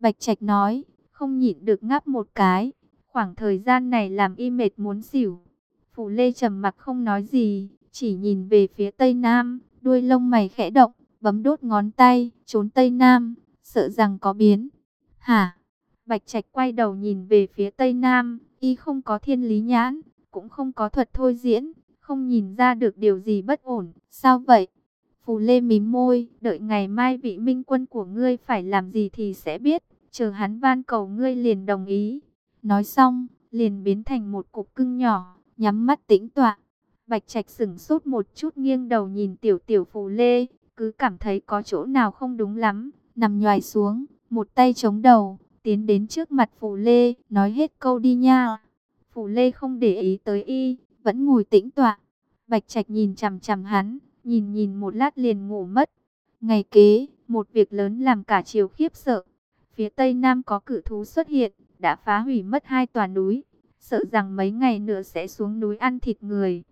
Bạch Trạch nói, không nhịn được ngáp một cái. Khoảng thời gian này làm y mệt muốn xỉu. Phủ Lê trầm mặc không nói gì, chỉ nhìn về phía Tây Nam, đuôi lông mày khẽ động, bấm đốt ngón tay, trốn Tây Nam, sợ rằng có biến. Hả? Bạch Trạch quay đầu nhìn về phía Tây Nam, y không có thiên lý nhãn, cũng không có thuật thôi diễn, không nhìn ra được điều gì bất ổn. Sao vậy? Phù Lê mím môi, đợi ngày mai vị minh quân của ngươi phải làm gì thì sẽ biết, chờ hắn van cầu ngươi liền đồng ý. Nói xong, liền biến thành một cục cưng nhỏ, nhắm mắt tĩnh tọa. Bạch Trạch sững sốt một chút nghiêng đầu nhìn tiểu tiểu Phù Lê, cứ cảm thấy có chỗ nào không đúng lắm, nằm nhoài xuống, một tay chống đầu, tiến đến trước mặt Phù Lê, nói hết câu đi nha. Phù Lê không để ý tới y, vẫn ngồi tĩnh tọa. Bạch Trạch nhìn chằm chằm hắn, nhìn nhìn một lát liền ngủ mất. Ngày kế, một việc lớn làm cả triều khiếp sợ. Phía tây nam có cử thú xuất hiện, đã phá hủy mất hai tòa núi, sợ rằng mấy ngày nữa sẽ xuống núi ăn thịt người.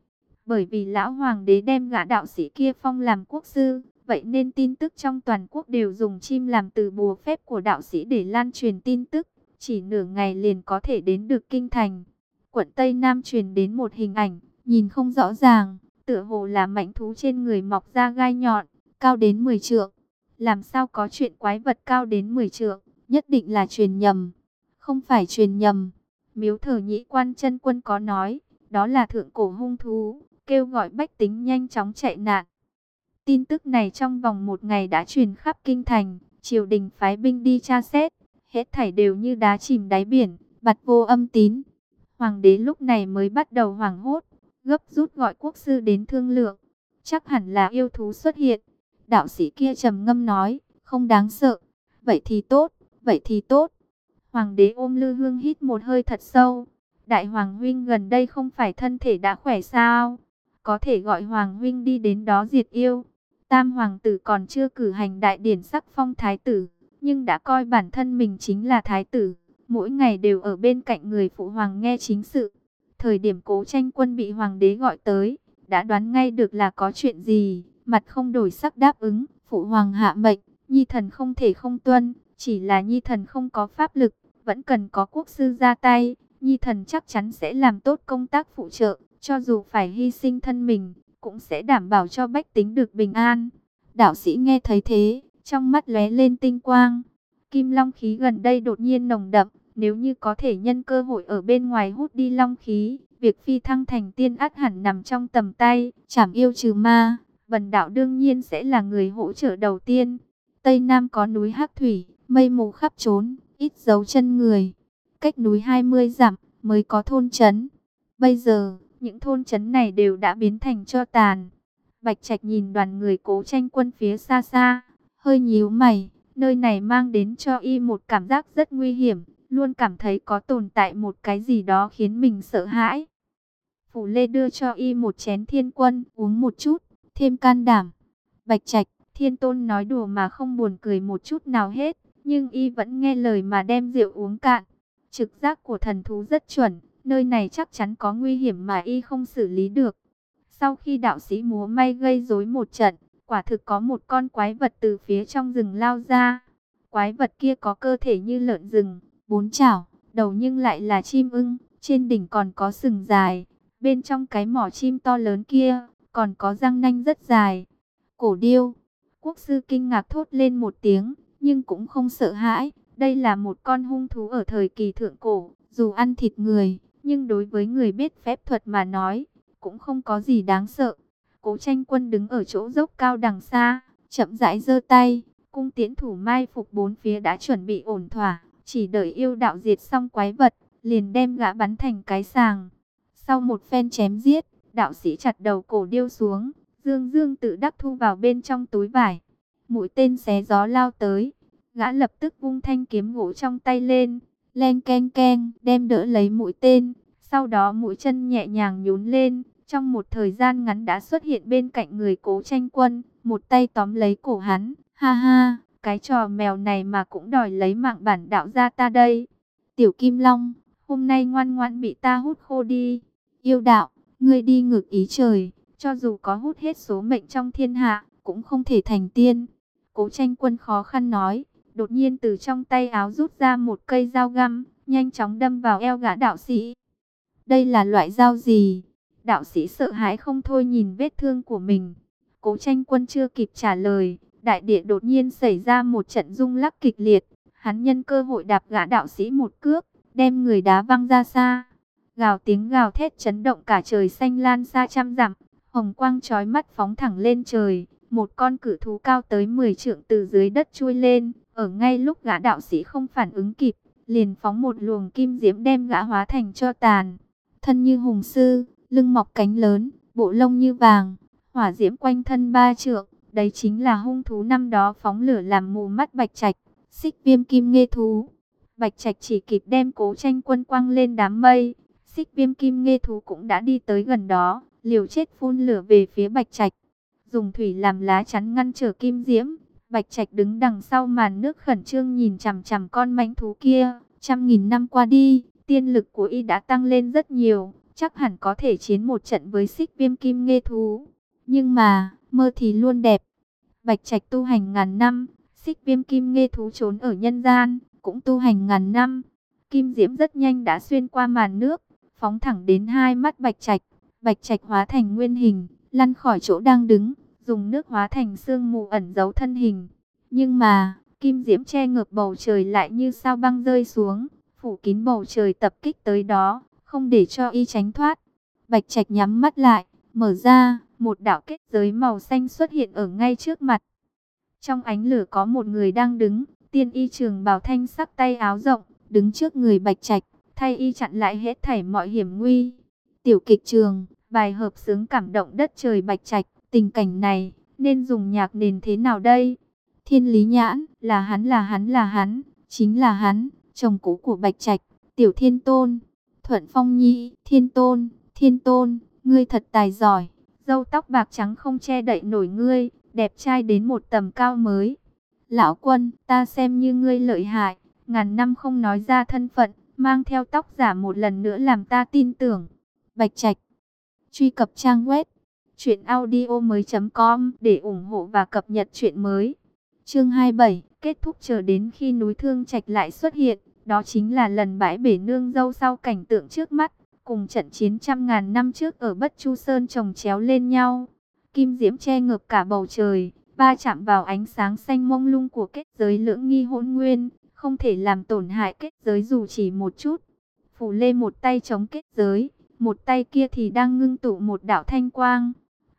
Bởi vì lão hoàng đế đem gã đạo sĩ kia phong làm quốc sư, vậy nên tin tức trong toàn quốc đều dùng chim làm từ bùa phép của đạo sĩ để lan truyền tin tức. Chỉ nửa ngày liền có thể đến được kinh thành. Quận Tây Nam truyền đến một hình ảnh, nhìn không rõ ràng, tựa hồ là mạnh thú trên người mọc ra gai nhọn, cao đến 10 trượng. Làm sao có chuyện quái vật cao đến 10 trượng, nhất định là truyền nhầm. Không phải truyền nhầm. Miếu thờ nhĩ quan chân quân có nói, đó là thượng cổ hung thú, kêu gọi bách tính nhanh chóng chạy nạn. Tin tức này trong vòng một ngày đã truyền khắp kinh thành, triều đình phái binh đi tra xét, hết thảy đều như đá chìm đáy biển, bặt vô âm tín. Hoàng đế lúc này mới bắt đầu hoảng hốt, gấp rút gọi quốc sư đến thương lượng. Chắc hẳn là yêu thú xuất hiện. Đạo sĩ kia trầm ngâm nói, không đáng sợ. Vậy thì tốt, vậy thì tốt. Hoàng đế ôm lư hương hít một hơi thật sâu. Đại hoàng huynh gần đây không phải thân thể đã khỏe sao? Có thể gọi hoàng huynh đi đến đó diệt yêu. Tam hoàng tử còn chưa cử hành đại điển sắc phong thái tử, nhưng đã coi bản thân mình chính là thái tử. Mỗi ngày đều ở bên cạnh người phụ hoàng nghe chính sự. Thời điểm cố tranh quân bị hoàng đế gọi tới, đã đoán ngay được là có chuyện gì, mặt không đổi sắc đáp ứng, phụ hoàng hạ mệnh, nhi thần không thể không tuân, chỉ là nhi thần không có pháp lực, vẫn cần có quốc sư ra tay, nhi thần chắc chắn sẽ làm tốt công tác phụ trợ, cho dù phải hy sinh thân mình, cũng sẽ đảm bảo cho bách tính được bình an. Đạo sĩ nghe thấy thế, trong mắt lóe lên tinh quang. Kim long khí gần đây đột nhiên nồng đậm, nếu như có thể nhân cơ hội ở bên ngoài hút đi long khí, việc phi thăng thành tiên ắt hẳn nằm trong tầm tay, chảm yêu trừ ma, vần đạo đương nhiên sẽ là người hỗ trợ đầu tiên. Tây Nam có núi Hắc Thủy, mây mù khắp trốn, ít dấu chân người. Cách núi 20 dặm mới có thôn trấn. Bây giờ, những thôn trấn này đều đã biến thành cho tàn. Bạch Trạch nhìn đoàn người cố tranh quân phía xa xa, hơi nhíu mày, nơi này mang đến cho y một cảm giác rất nguy hiểm, luôn cảm thấy có tồn tại một cái gì đó khiến mình sợ hãi. Phủ Lê đưa cho y một chén thiên quân, uống một chút, thêm can đảm. Bạch Trạch, thiên tôn nói đùa mà không buồn cười một chút nào hết, nhưng y vẫn nghe lời mà đem rượu uống cạn. Trực giác của thần thú rất chuẩn, nơi này chắc chắn có nguy hiểm mà y không xử lý được. Sau khi đạo sĩ múa may gây rối một trận, quả thực có một con quái vật từ phía trong rừng lao ra. Quái vật kia có cơ thể như lợn rừng, bốn chảo, đầu nhưng lại là chim ưng, trên đỉnh còn có sừng dài, bên trong cái mỏ chim to lớn kia, còn có răng nanh rất dài. Cổ điêu, quốc sư kinh ngạc thốt lên một tiếng, nhưng cũng không sợ hãi, đây là một con hung thú ở thời kỳ thượng cổ, dù ăn thịt người, nhưng đối với người biết phép thuật mà nói, cũng không có gì đáng sợ. Cố tranh quân đứng ở chỗ dốc cao đằng xa, chậm rãi giơ tay, cung tiễn thủ mai phục bốn phía đã chuẩn bị ổn thỏa. Chỉ đợi yêu đạo diệt xong quái vật, liền đem gã bắn thành cái sàng. Sau một phen chém giết, đạo sĩ chặt đầu cổ điêu xuống, dương dương tự đắc thu vào bên trong túi vải. Mũi tên xé gió lao tới, gã lập tức vung thanh kiếm gỗ trong tay lên, len ken ken, đem đỡ lấy mũi tên. Sau đó mũi chân nhẹ nhàng nhún lên, trong một thời gian ngắn đã xuất hiện bên cạnh người cố tranh quân, một tay tóm lấy cổ hắn, ha ha. Cái trò mèo này mà cũng đòi lấy mạng bản đạo ra ta đây. Tiểu Kim Long, hôm nay ngoan ngoãn bị ta hút khô đi. Yêu đạo, ngươi đi ngược ý trời, cho dù có hút hết số mệnh trong thiên hạ, cũng không thể thành tiên. Cố tranh quân khó khăn nói, đột nhiên từ trong tay áo rút ra một cây dao găm, nhanh chóng đâm vào eo gã đạo sĩ. Đây là loại dao gì? Đạo sĩ sợ hãi không thôi nhìn vết thương của mình. Cố tranh quân chưa kịp trả lời, đại địa đột nhiên xảy ra một trận rung lắc kịch liệt. Hắn nhân cơ hội đạp gã đạo sĩ một cước, đem người đá văng ra xa. Gào tiếng gào thét chấn động cả trời xanh lan xa trăm dặm, hồng quang trói mắt phóng thẳng lên trời. Một con cử thú cao tới 10 trượng từ dưới đất chui lên, ở ngay lúc gã đạo sĩ không phản ứng kịp, liền phóng một luồng kim diễm đem gã hóa thành cho tàn. Thân như hùng sư, lưng mọc cánh lớn, bộ lông như vàng, hỏa diễm quanh thân ba trượng, đấy chính là hung thú năm đó phóng lửa làm mù mắt Bạch Trạch, xích viêm kim nghê thú. Bạch Trạch chỉ kịp đem cố tranh quân quăng lên đám mây, xích viêm kim nghê thú cũng đã đi tới gần đó, liều chết phun lửa về phía Bạch Trạch, dùng thủy làm lá chắn ngăn trở kim diễm. Bạch Trạch đứng đằng sau màn nước khẩn trương nhìn chằm chằm con mãnh thú kia, trăm nghìn năm qua đi, tiên lực của y đã tăng lên rất nhiều, chắc hẳn có thể chiến một trận với xích viêm kim nghê thú. Nhưng mà, mơ thì luôn đẹp. Bạch Trạch tu hành ngàn năm, xích viêm kim nghe thú trốn ở nhân gian, cũng tu hành ngàn năm. Kim diễm rất nhanh đã xuyên qua màn nước, phóng thẳng đến hai mắt Bạch Trạch. Bạch Trạch hóa thành nguyên hình, lăn khỏi chỗ đang đứng, dùng nước hóa thành sương mù ẩn giấu thân hình. Nhưng mà, kim diễm che ngược bầu trời lại như sao băng rơi xuống, phủ kín bầu trời tập kích tới đó, không để cho y tránh thoát. Bạch Trạch nhắm mắt lại, mở ra, một đạo kết giới màu xanh xuất hiện ở ngay trước mặt. Trong ánh lửa có một người đang đứng, tiên y trường bào thanh sắc tay áo rộng, đứng trước người Bạch Trạch, thay y chặn lại hết thảy mọi hiểm nguy. Tiểu kịch trường, bài hợp sướng cảm động đất trời Bạch Trạch, tình cảnh này, nên dùng nhạc nền thế nào đây? Thiên Lý Nhãn, là hắn là hắn là hắn, chính là hắn, chồng cũ của Bạch Trạch, Tiểu Thiên Tôn. Thuận Phong Nhi, Thiên Tôn, Thiên Tôn, ngươi thật tài giỏi. Dâu tóc bạc trắng không che đậy nổi ngươi, đẹp trai đến một tầm cao mới. Lão quân, ta xem như ngươi lợi hại, ngàn năm không nói ra thân phận, mang theo tóc giả một lần nữa làm ta tin tưởng. Bạch Trạch, truy cập trang web truyệnaudiomoi.com để ủng hộ và cập nhật truyện mới. Chương 27, kết thúc chờ đến khi núi Thương Trạch lại xuất hiện. Đó chính là lần bãi bể nương dâu sau cảnh tượng trước mắt, cùng trận chiến trăm ngàn năm trước ở Bất Chu Sơn trồng chéo lên nhau. Kim diễm che ngập cả bầu trời, ba chạm vào ánh sáng xanh mông lung của kết giới lưỡng nghi hỗn nguyên, không thể làm tổn hại kết giới dù chỉ một chút. Phủ lê một tay chống kết giới, một tay kia thì đang ngưng tụ một đạo thanh quang.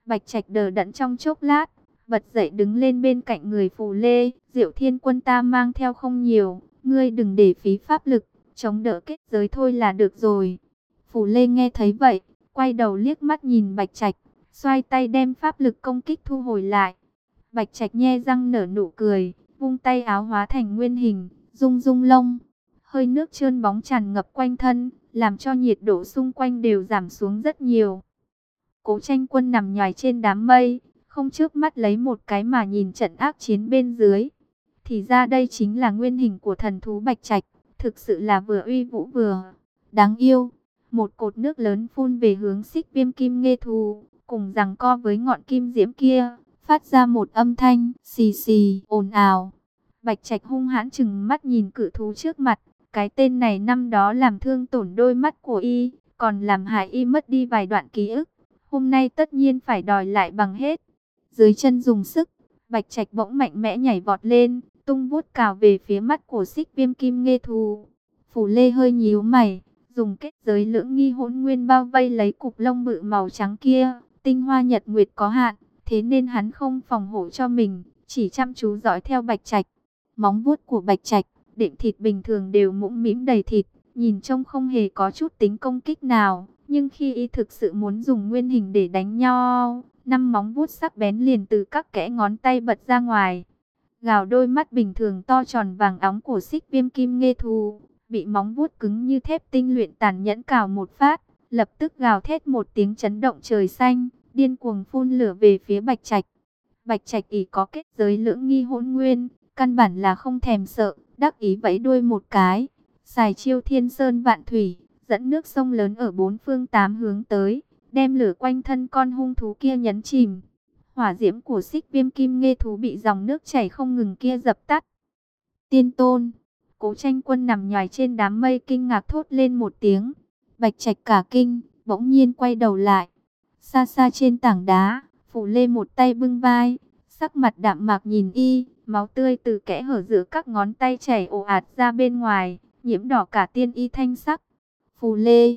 Bạch Trạch đờ đẫn trong chốc lát, bật dậy đứng lên bên cạnh người phù lê, diệu thiên quân ta mang theo không nhiều, Ngươi đừng để phí pháp lực, chống đỡ kết giới thôi là được rồi. Phù Lê nghe thấy vậy, quay đầu liếc mắt nhìn Bạch Trạch, xoay tay đem pháp lực công kích thu hồi lại. Bạch Trạch nhe răng nở nụ cười, vung tay áo hóa thành nguyên hình, rung rung lông. Hơi nước trơn bóng tràn ngập quanh thân, làm cho nhiệt độ xung quanh đều giảm xuống rất nhiều. Cố tranh quân nằm nhòi trên đám mây, không trước mắt lấy một cái mà nhìn trận ác chiến bên dưới. Thì ra đây chính là nguyên hình của thần thú Bạch Trạch, thực sự là vừa uy vũ vừa đáng yêu. Một cột nước lớn phun về hướng xích viêm kim nghê thù cùng rằng co với ngọn kim diễm kia, phát ra một âm thanh xì xì ồn ào. Bạch Trạch hung hãn chừng mắt nhìn cự thú trước mặt, cái tên này năm đó làm thương tổn đôi mắt của y, còn làm hại y mất đi vài đoạn ký ức. Hôm nay tất nhiên phải đòi lại bằng hết. Dưới chân dùng sức, Bạch Trạch bỗng mạnh mẽ nhảy vọt lên, tung vuốt cào về phía mắt của xích viêm kim nghê thù Phủ lê hơi nhíu mày, dùng kết giới lưỡng nghi hỗn nguyên bao vây lấy cục lông bự màu trắng kia. Tinh hoa nhật nguyệt có hạn, thế nên hắn không phòng hộ cho mình, chỉ chăm chú dõi theo bạch trạch. Móng vuốt của bạch trạch, đệm thịt bình thường đều mũm mĩm đầy thịt, nhìn trông không hề có chút tính công kích nào. Nhưng khi y thực sự muốn dùng nguyên hình để đánh nhau, năm móng vuốt sắc bén liền từ các kẽ ngón tay bật ra ngoài. Gào đôi mắt bình thường to tròn vàng óng của xích viêm kim nghe thù, bị móng vuốt cứng như thép tinh luyện tàn nhẫn cào một phát, lập tức gào thét một tiếng chấn động trời xanh, điên cuồng phun lửa về phía Bạch Trạch. Bạch Trạch ỷ có kết giới lưỡng nghi hỗn nguyên, căn bản là không thèm sợ, đắc ý vẫy đuôi một cái, xài chiêu thiên sơn vạn thủy, dẫn nước sông lớn ở bốn phương tám hướng tới, đem lửa quanh thân con hung thú kia nhấn chìm. Hỏa diễm của xích viêm kim nghe thú bị dòng nước chảy không ngừng kia dập tắt. Tiên tôn, cố tranh quân nằm nhòi trên đám mây kinh ngạc thốt lên một tiếng. Bạch trạch cả kinh, bỗng nhiên quay đầu lại. Xa xa trên tảng đá, phủ lê một tay bưng vai, sắc mặt đạm mạc nhìn y, máu tươi từ kẽ hở giữa các ngón tay chảy ồ ạt ra bên ngoài, nhiễm đỏ cả tiên y thanh sắc. Phù lê,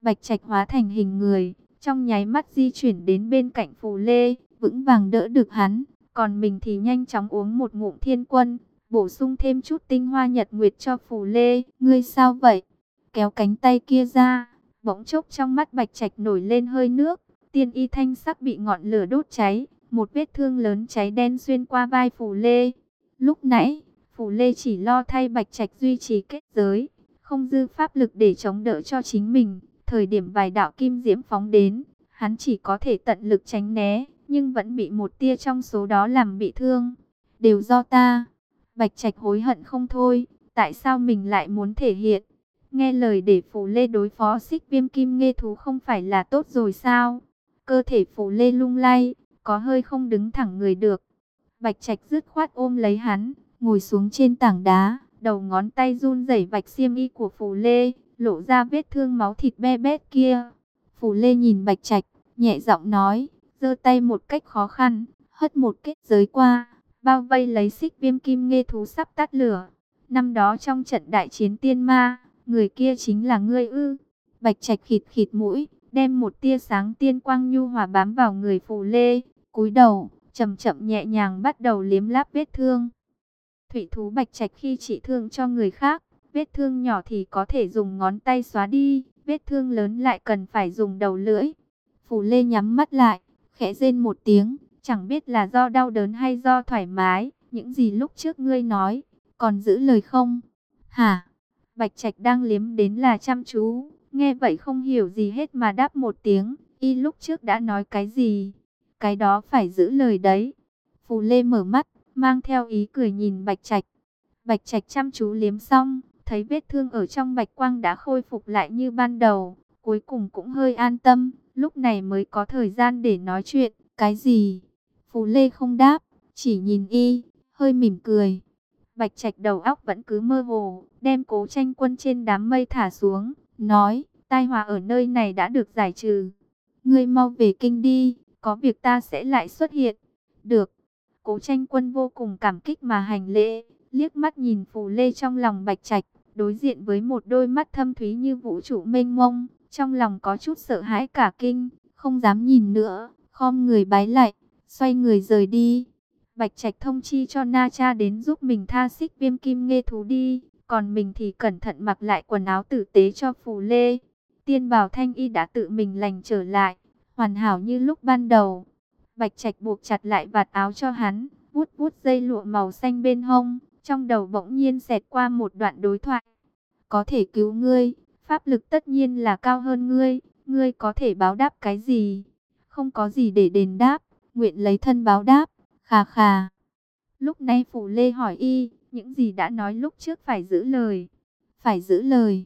bạch trạch hóa thành hình người, trong nháy mắt di chuyển đến bên cạnh phù lê, vững vàng đỡ được hắn, còn mình thì nhanh chóng uống một ngụm thiên quân, bổ sung thêm chút tinh hoa nhật nguyệt cho phù lê. Ngươi sao vậy? Kéo cánh tay kia ra, bỗng chốc trong mắt bạch trạch nổi lên hơi nước, tiên y thanh sắc bị ngọn lửa đốt cháy, một vết thương lớn cháy đen xuyên qua vai phù lê. Lúc nãy, phù lê chỉ lo thay bạch trạch duy trì kết giới, không dư pháp lực để chống đỡ cho chính mình. Thời điểm vài đạo kim diễm phóng đến, hắn chỉ có thể tận lực tránh né, nhưng vẫn bị một tia trong số đó làm bị thương. Đều do ta. Bạch Trạch hối hận không thôi, tại sao mình lại muốn thể hiện? Nghe lời để Phù Lê đối phó xích viêm kim nghe thú không phải là tốt rồi sao? Cơ thể Phù Lê lung lay, có hơi không đứng thẳng người được. Bạch Trạch dứt khoát ôm lấy hắn, ngồi xuống trên tảng đá, đầu ngón tay run rẩy vạch xiêm y của Phù Lê, lộ ra vết thương máu thịt be bét kia. Phù Lê nhìn Bạch Trạch, nhẹ giọng nói, giơ tay một cách khó khăn, hất một kết giới qua, bao vây lấy xích viêm kim nghe thú sắp tắt lửa. Năm đó trong trận đại chiến tiên ma, người kia chính là ngươi ư. Bạch Trạch khịt khịt mũi, đem một tia sáng tiên quang nhu hòa bám vào người Phù Lê, cúi đầu, chậm chậm nhẹ nhàng bắt đầu liếm láp vết thương. Thủy thú Bạch Trạch khi trị thương cho người khác, vết thương nhỏ thì có thể dùng ngón tay xóa đi, vết thương lớn lại cần phải dùng đầu lưỡi. Phù Lê nhắm mắt lại, khẽ rên một tiếng, chẳng biết là do đau đớn hay do thoải mái, những gì lúc trước ngươi nói, còn giữ lời không? Hả? Bạch Trạch đang liếm đến là chăm chú, nghe vậy không hiểu gì hết mà đáp một tiếng, y lúc trước đã nói cái gì? Cái đó phải giữ lời đấy. Phù Lê mở mắt, mang theo ý cười nhìn Bạch Trạch. Bạch Trạch chăm chú liếm xong, thấy vết thương ở trong bạch quang đã khôi phục lại như ban đầu, cuối cùng cũng hơi an tâm, lúc này mới có thời gian để nói chuyện, cái gì? Phù Lê không đáp, chỉ nhìn y, hơi mỉm cười. Bạch Trạch đầu óc vẫn cứ mơ hồ, đem cố tranh quân trên đám mây thả xuống, nói, tai họa ở nơi này đã được giải trừ. Ngươi mau về kinh đi, có việc ta sẽ lại xuất hiện. Được, cố tranh quân vô cùng cảm kích mà hành lễ, liếc mắt nhìn Phù Lê trong lòng Bạch Trạch, đối diện với một đôi mắt thâm thúy như vũ trụ mênh mông, trong lòng có chút sợ hãi cả kinh, không dám nhìn nữa, khom người bái lại, xoay người rời đi. Bạch Trạch thông chi cho Na Cha đến giúp mình tha xích viêm kim nghe thú đi, còn mình thì cẩn thận mặc lại quần áo tử tế cho Phù Lê. Tiên Bảo Thanh Y đã tự mình lành trở lại, hoàn hảo như lúc ban đầu. Bạch Trạch buộc chặt lại vạt áo cho hắn, vuốt vuốt dây lụa màu xanh bên hông, trong đầu bỗng nhiên xẹt qua một đoạn đối thoại. Có thể cứu ngươi, pháp lực tất nhiên là cao hơn ngươi, ngươi có thể báo đáp cái gì? Không có gì để đền đáp, nguyện lấy thân báo đáp, khà khà. Lúc này Phủ Lê hỏi y, những gì đã nói lúc trước phải giữ lời. Phải giữ lời.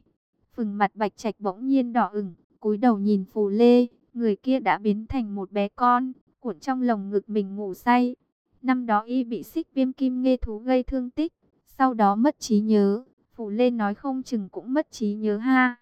Phừng mặt bạch trạch bỗng nhiên đỏ ửng, cúi đầu nhìn Phù Lê, người kia đã biến thành một bé con, cuộn trong lồng ngực mình ngủ say. Năm đó y bị xích viêm kim nghe thú gây thương tích, sau đó mất trí nhớ. phù Lê nói không chừng cũng mất trí nhớ ha.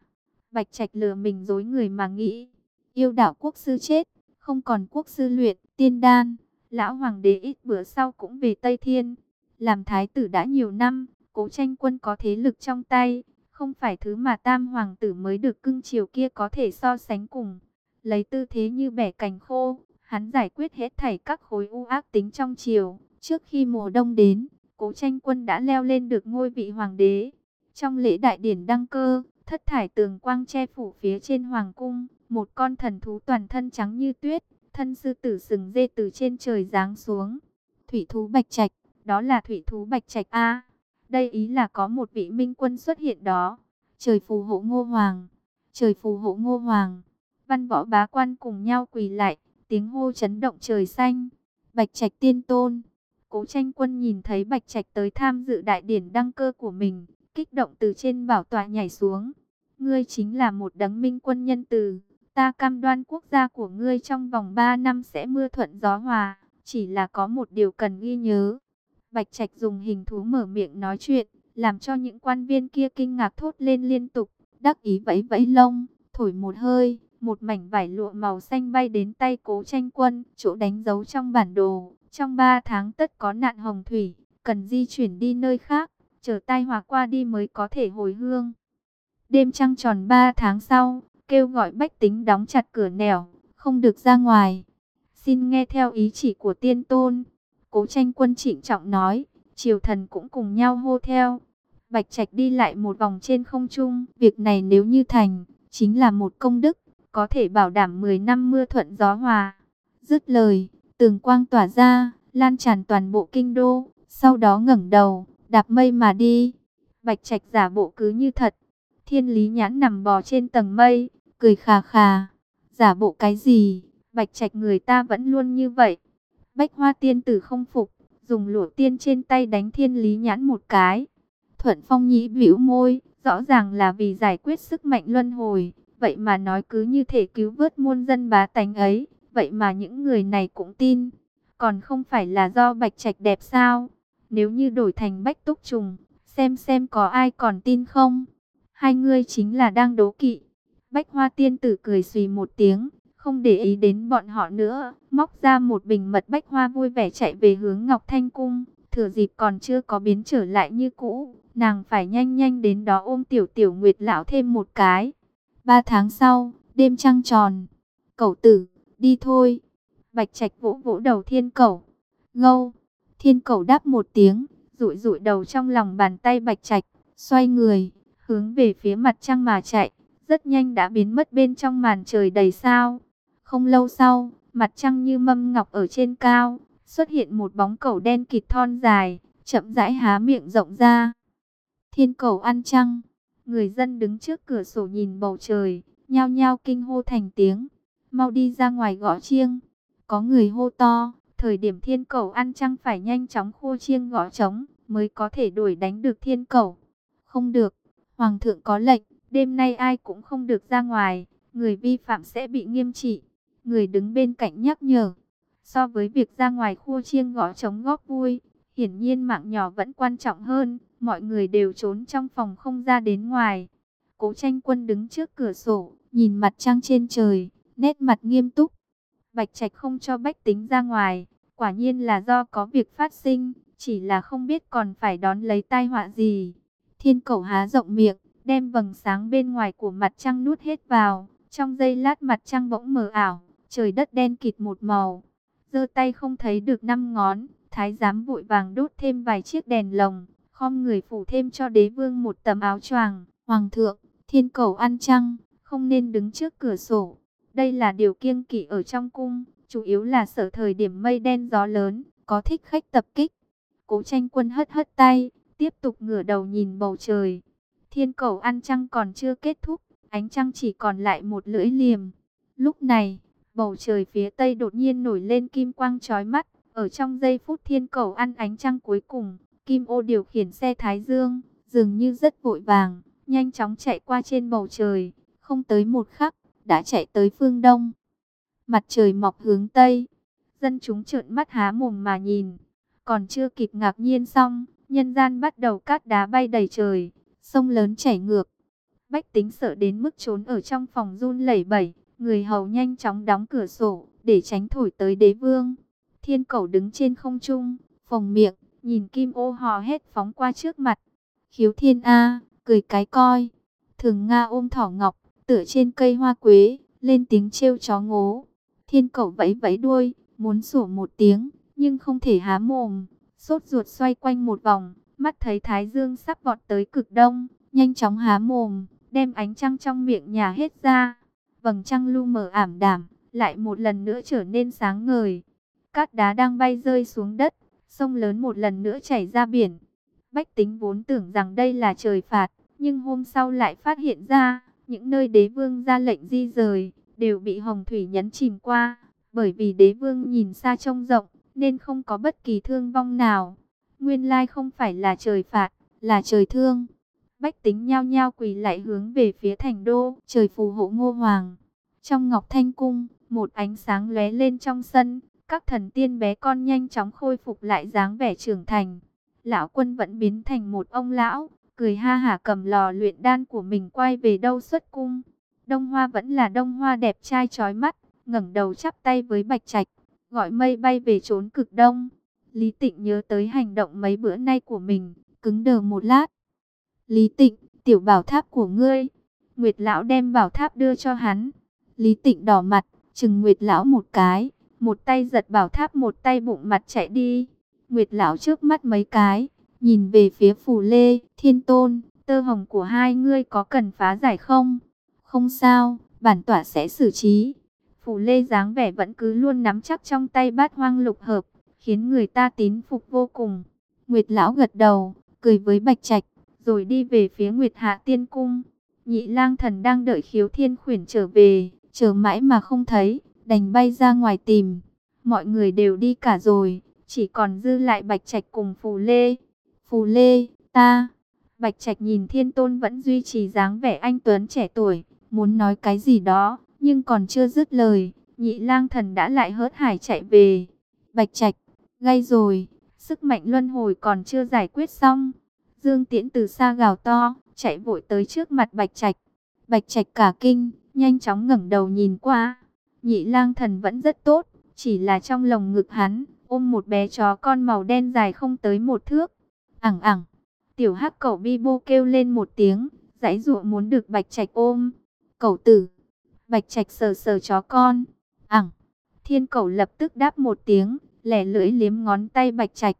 Bạch Trạch lừa mình dối người mà nghĩ. Yêu đạo quốc sư chết, không còn quốc sư luyện, tiên đan. Lão hoàng đế ít bữa sau cũng về Tây Thiên. Làm thái tử đã nhiều năm, cố tranh quân có thế lực trong tay. Không phải thứ mà tam hoàng tử mới được cưng chiều kia có thể so sánh cùng. Lấy tư thế như bẻ cành khô, hắn giải quyết hết thảy các khối u ác tính trong triều. Trước khi mùa đông đến, cố tranh quân đã leo lên được ngôi vị hoàng đế. Trong lễ đại điển đăng cơ, thất thải tường quang che phủ phía trên hoàng cung, một con thần thú toàn thân trắng như tuyết, thân sư tử sừng dê từ trên trời giáng xuống. Thủy thú bạch trạch, đó là thủy thú bạch trạch A. Đây ý là có một vị minh quân xuất hiện đó. Trời phù hộ ngô hoàng, trời phù hộ ngô hoàng. Văn võ bá quan cùng nhau quỳ lại, tiếng hô chấn động trời xanh. Bạch trạch tiên tôn. Cố tranh quân nhìn thấy Bạch Trạch tới tham dự đại điển đăng cơ của mình, kích động từ trên bảo tọa nhảy xuống. Ngươi chính là một đấng minh quân nhân từ, ta cam đoan quốc gia của ngươi trong vòng 3 năm sẽ mưa thuận gió hòa, chỉ là có một điều cần ghi nhớ. Bạch Trạch dùng hình thú mở miệng nói chuyện, làm cho những quan viên kia kinh ngạc thốt lên liên tục, đắc ý vẫy vẫy lông, thổi một hơi, một mảnh vải lụa màu xanh bay đến tay cố tranh quân, chỗ đánh dấu trong bản đồ. Trong 3 tháng tất có nạn hồng thủy, cần di chuyển đi nơi khác, chờ tai hòa qua đi mới có thể hồi hương. Đêm trăng tròn 3 tháng sau, kêu gọi bách tính đóng chặt cửa nẻo, không được ra ngoài. Xin nghe theo ý chỉ của tiên tôn. Cố tranh quân trịnh trọng nói, triều thần cũng cùng nhau hô theo. Bạch Trạch đi lại một vòng trên không trung, việc này nếu như thành, chính là một công đức, có thể bảo đảm 10 năm mưa thuận gió hòa. Dứt lời, tường quang tỏa ra, lan tràn toàn bộ kinh đô, sau đó ngẩng đầu, đạp mây mà đi. Bạch Trạch giả bộ cứ như thật. Thiên Lý Nhãn nằm bò trên tầng mây, cười khà khà. Giả bộ cái gì? Bạch Trạch người ta vẫn luôn như vậy. Bách Hoa tiên tử không phục, dùng lụa tiên trên tay đánh Thiên Lý Nhãn một cái. Thuận Phong nhĩ bĩu môi, rõ ràng là vì giải quyết sức mạnh luân hồi, vậy mà nói cứ như thể cứu vớt muôn dân bá tánh ấy, vậy mà những người này cũng tin. Còn không phải là do Bạch Trạch đẹp sao? Nếu như đổi thành Bách Túc Trùng, xem xem có ai còn tin không? Hai người chính là đang đố kỵ. Bách Hoa Tiên Tử cười xùy một tiếng, không để ý đến bọn họ nữa, móc ra một bình mật Bách Hoa vui vẻ chạy về hướng Ngọc Thanh Cung. Thừa dịp còn chưa có biến trở lại như cũ, nàng phải nhanh nhanh đến đó ôm tiểu tiểu Nguyệt Lão thêm một cái. Ba tháng sau, đêm trăng tròn, cậu tử, đi thôi. Bạch Trạch vỗ vỗ đầu thiên cẩu. Ngâu. Thiên cẩu đáp một tiếng, rụi rụi đầu trong lòng bàn tay Bạch Trạch, xoay người, hướng về phía mặt trăng mà chạy, rất nhanh đã biến mất bên trong màn trời đầy sao. Không lâu sau, mặt trăng như mâm ngọc ở trên cao, xuất hiện một bóng cẩu đen kịt thon dài, chậm rãi há miệng rộng ra. Thiên cẩu ăn trăng, người dân đứng trước cửa sổ nhìn bầu trời, nhao nhao kinh hô thành tiếng, mau đi ra ngoài gõ chiêng. Có người hô to, thời điểm thiên cầu ăn trăng phải nhanh chóng khô chiêng gõ trống, mới có thể đuổi đánh được thiên cầu. Không được, Hoàng thượng có lệnh, đêm nay ai cũng không được ra ngoài, người vi phạm sẽ bị nghiêm trị. Người đứng bên cạnh nhắc nhở, so với việc ra ngoài khô chiêng gõ trống góp vui, hiển nhiên mạng nhỏ vẫn quan trọng hơn, mọi người đều trốn trong phòng không ra đến ngoài. Cố tranh quân đứng trước cửa sổ, nhìn mặt trăng trên trời, nét mặt nghiêm túc. Bạch Trạch không cho Bách Tính ra ngoài, quả nhiên là do có việc phát sinh, chỉ là không biết còn phải đón lấy tai họa gì. Thiên Cẩu há rộng miệng, đem vầng sáng bên ngoài của mặt trăng nút hết vào, trong giây lát mặt trăng bỗng mờ ảo, trời đất đen kịt một màu. Giơ tay không thấy được năm ngón, thái giám vội vàng đốt thêm vài chiếc đèn lồng, khom người phủ thêm cho đế vương một tấm áo choàng. Hoàng thượng, thiên cầu ăn trăng, không nên đứng trước cửa sổ, đây là điều kiêng kỵ ở trong cung, chủ yếu là sở thời điểm mây đen gió lớn, có thích khách tập kích. Cố tranh quân hất hất tay, tiếp tục ngửa đầu nhìn bầu trời. Thiên cầu ăn trăng còn chưa kết thúc, ánh trăng chỉ còn lại một lưỡi liềm. Lúc này, bầu trời phía tây đột nhiên nổi lên kim quang chói mắt. Ở trong giây phút thiên cầu ăn ánh trăng cuối cùng, Kim ô điều khiển xe Thái Dương, dường như rất vội vàng, nhanh chóng chạy qua trên bầu trời, không tới một khắc, đã chạy tới phương Đông. Mặt trời mọc hướng Tây, dân chúng trợn mắt há mồm mà nhìn, còn chưa kịp ngạc nhiên xong, nhân gian bắt đầu cát đá bay đầy trời, sông lớn chảy ngược. Bách tính sợ đến mức trốn ở trong phòng run lẩy bẩy, người hầu nhanh chóng đóng cửa sổ, để tránh thổi tới đế vương. Thiên cầu đứng trên không trung, phồng miệng, nhìn kim ô hò hét phóng qua trước mặt. Khiếu thiên A, cười cái coi. Thường Nga ôm thỏ ngọc, tựa trên cây hoa quế, lên tiếng trêu chó ngố. Thiên cầu vẫy vẫy đuôi, muốn sủa một tiếng, nhưng không thể há mồm. Sốt ruột xoay quanh một vòng, mắt thấy thái dương sắp vọt tới cực đông, nhanh chóng há mồm, đem ánh trăng trong miệng nhà hết ra. Vầng trăng lu mờ ảm đảm, lại một lần nữa trở nên sáng ngời. Cát đá đang bay rơi xuống đất, sông lớn một lần nữa chảy ra biển. Bách tính vốn tưởng rằng đây là trời phạt, nhưng hôm sau lại phát hiện ra, những nơi đế vương ra lệnh di rời, đều bị hồng thủy nhấn chìm qua, bởi vì đế vương nhìn xa trông rộng, nên không có bất kỳ thương vong nào. Nguyên lai không phải là trời phạt, là trời thương. Bách tính nhao nhao quỳ lại hướng về phía thành đô, trời phù hộ ngô hoàng. Trong ngọc thanh cung, một ánh sáng lóe lên trong sân, các thần tiên bé con nhanh chóng khôi phục lại dáng vẻ trưởng thành. lão quân vẫn biến thành một ông lão, cười ha hả cầm lò luyện đan của mình quay về đâu xuất cung. Đông Hoa vẫn là Đông Hoa đẹp trai chói mắt, ngẩng đầu chắp tay với Bạch Trạch, gọi mây bay về trốn cực đông. Lý Tịnh nhớ tới hành động mấy bữa nay của mình, cứng đờ một lát. Lý Tịnh, tiểu bảo tháp của ngươi. Nguyệt lão đem bảo tháp đưa cho hắn. Lý Tịnh đỏ mặt, chừng Nguyệt lão một cái, một tay giật bảo tháp một tay bụng mặt chạy đi. Nguyệt lão trước mắt mấy cái, nhìn về phía Phù Lê, Thiên Tôn, tơ hồng của hai ngươi có cần phá giải không? Không sao, bản tỏa sẽ xử trí. Phù Lê dáng vẻ vẫn cứ luôn nắm chắc trong tay bát hoang lục hợp, khiến người ta tín phục vô cùng. Nguyệt lão gật đầu, cười với Bạch Trạch, rồi đi về phía Nguyệt Hạ Tiên Cung. Nhị lang thần đang đợi khiếu thiên khuyển trở về, chờ mãi mà không thấy, đành bay ra ngoài tìm. Mọi người đều đi cả rồi, chỉ còn dư lại Bạch Trạch cùng Phù Lê. Phù Lê, ta. Bạch Trạch nhìn Thiên Tôn vẫn duy trì dáng vẻ anh tuấn trẻ tuổi, muốn nói cái gì đó, nhưng còn chưa dứt lời, Nhị Lang Thần đã lại hớt hải chạy về. Bạch Trạch, gây rồi, sức mạnh luân hồi còn chưa giải quyết xong. Dương Tiễn từ xa gào to, chạy vội tới trước mặt Bạch Trạch. Bạch Trạch cả kinh, nhanh chóng ngẩng đầu nhìn qua. Nhị Lang Thần vẫn rất tốt, chỉ là trong lồng ngực hắn ôm một bé chó con màu đen dài không tới một thước. Ẳng ẳng, tiểu hắc cẩu bô kêu lên một tiếng, dãy dụa muốn được Bạch Trạch ôm. Cẩu tử, Bạch Trạch sờ sờ chó con. Ẳng, thiên cậu lập tức đáp một tiếng, lẻ lưỡi liếm ngón tay Bạch Trạch.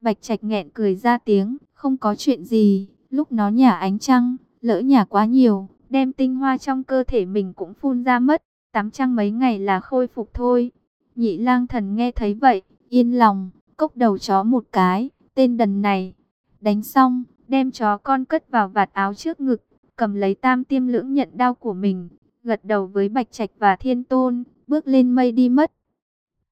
Bạch Trạch nghẹn cười ra tiếng, không có chuyện gì, lúc nó nhả ánh trăng, lỡ nhả quá nhiều, đem tinh hoa trong cơ thể mình cũng phun ra mất, tắm trăng mấy ngày là khôi phục thôi. Nhị lang thần nghe thấy vậy, yên lòng, cốc đầu chó một cái, tên đần này. Đánh xong, đem chó con cất vào vạt áo trước ngực, cầm lấy tam tiêm lưỡng nhận đau của mình, gật đầu với Bạch Trạch và Thiên Tôn, bước lên mây đi mất.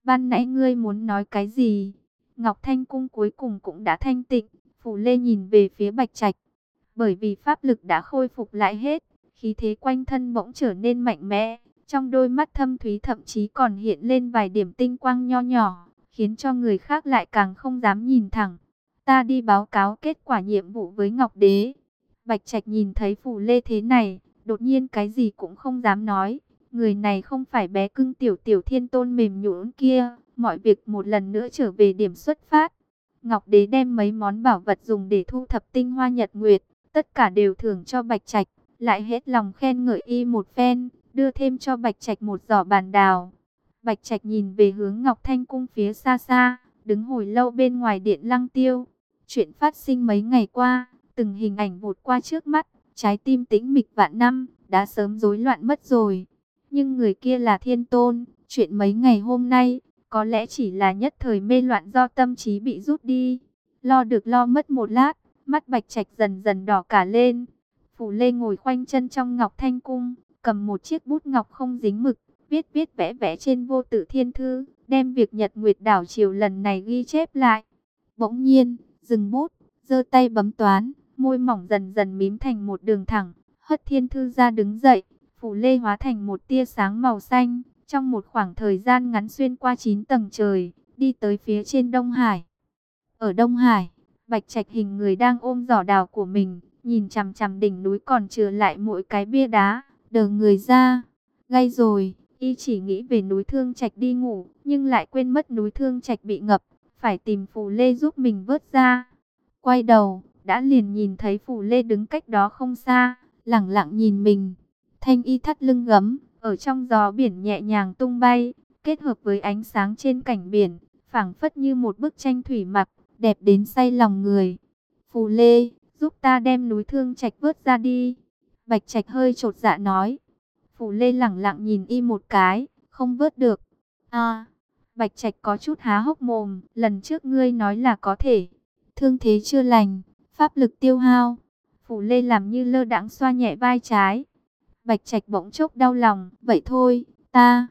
Ban nãy ngươi muốn nói cái gì? Ngọc Thanh Cung cuối cùng cũng đã thanh tịnh, Phủ Lê nhìn về phía Bạch Trạch. Bởi vì pháp lực đã khôi phục lại hết, khí thế quanh thân bỗng trở nên mạnh mẽ, trong đôi mắt thâm thúy thậm chí còn hiện lên vài điểm tinh quang nho nhỏ khiến cho người khác lại càng không dám nhìn thẳng. Ta đi báo cáo kết quả nhiệm vụ với Ngọc Đế. Bạch Trạch nhìn thấy Phù Lê thế này, đột nhiên cái gì cũng không dám nói. Người này không phải bé cưng tiểu tiểu thiên tôn mềm nhũn kia, mọi việc một lần nữa trở về điểm xuất phát. Ngọc Đế đem mấy món bảo vật dùng để thu thập tinh hoa nhật nguyệt, tất cả đều thưởng cho Bạch Trạch, lại hết lòng khen ngợi y một phen, đưa thêm cho Bạch Trạch một giỏ bàn đào. Bạch Trạch nhìn về hướng Ngọc Thanh Cung phía xa xa, đứng hồi lâu bên ngoài điện lăng tiêu. Chuyện phát sinh mấy ngày qua, từng hình ảnh vụt qua trước mắt, trái tim tĩnh mịch vạn năm, đã sớm rối loạn mất rồi. Nhưng người kia là thiên tôn, chuyện mấy ngày hôm nay, có lẽ chỉ là nhất thời mê loạn do tâm trí bị rút đi. Lo được lo mất một lát, mắt Bạch Trạch dần dần đỏ cả lên. Phủ Lê ngồi khoanh chân trong Ngọc Thanh Cung, cầm một chiếc bút ngọc không dính mực, viết viết vẽ vẽ trên vô tử thiên thư, đem việc Nhật Nguyệt đảo chiều lần này ghi chép lại. Bỗng nhiên, dừng bút, giơ tay bấm toán, môi mỏng dần dần mím thành một đường thẳng, hất thiên thư ra đứng dậy, Phù lê hóa thành một tia sáng màu xanh, trong một khoảng thời gian ngắn xuyên qua 9 tầng trời, đi tới phía trên Đông Hải. Ở Đông Hải, Bạch Trạch hình người đang ôm giỏ đào của mình, nhìn chằm chằm đỉnh núi còn chừa lại mỗi cái bia đá, đờ người ra. Gây rồi, Y chỉ nghĩ về núi Thương Trạch đi ngủ, nhưng lại quên mất núi Thương Trạch bị ngập, phải tìm Phù Lê giúp mình vớt ra. Quay đầu, đã liền nhìn thấy Phù Lê đứng cách đó không xa, lặng lặng nhìn mình. Thanh y thắt lưng gấm, ở trong gió biển nhẹ nhàng tung bay, kết hợp với ánh sáng trên cảnh biển, phảng phất như một bức tranh thủy mặc, đẹp đến say lòng người. Phù Lê, giúp ta đem núi Thương Trạch vớt ra đi. Bạch Trạch hơi trột dạ nói. Phù Lê lẳng lặng nhìn y một cái, không vớt được. À, Bạch Trạch có chút há hốc mồm, lần trước ngươi nói là có thể. Thương thế chưa lành, pháp lực tiêu hao. Phủ Lê làm như lơ đãng xoa nhẹ vai trái. Bạch Trạch bỗng chốc đau lòng, vậy thôi, ta.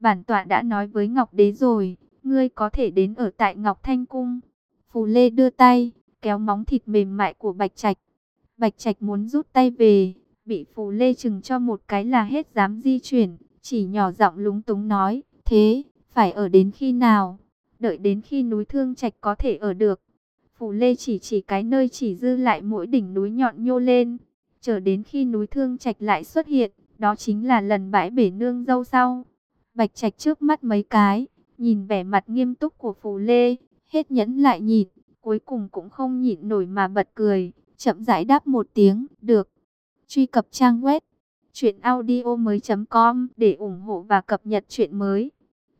Bản tọa đã nói với Ngọc Đế rồi, ngươi có thể đến ở tại Ngọc Thanh Cung. Phù Lê đưa tay, kéo móng thịt mềm mại của Bạch Trạch. Bạch Trạch muốn rút tay về, bị phù lê chừng cho một cái là hết dám di chuyển, chỉ nhỏ giọng lúng túng nói, thế, phải ở đến khi nào? Đợi đến khi núi thương trạch có thể ở được. Phù Lê chỉ chỉ cái nơi chỉ dư lại mỗi đỉnh núi nhọn nhô lên. Chờ đến khi núi Thương Trạch lại xuất hiện, đó chính là lần bãi bể nương dâu sau. Bạch Trạch trước mắt mấy cái, nhìn vẻ mặt nghiêm túc của phù Lê, hết nhẫn lại nhìn, cuối cùng cũng không nhịn nổi mà bật cười, chậm rãi đáp một tiếng, được. Truy cập trang web truyệnaudiomoi.com để ủng hộ và cập nhật truyện mới.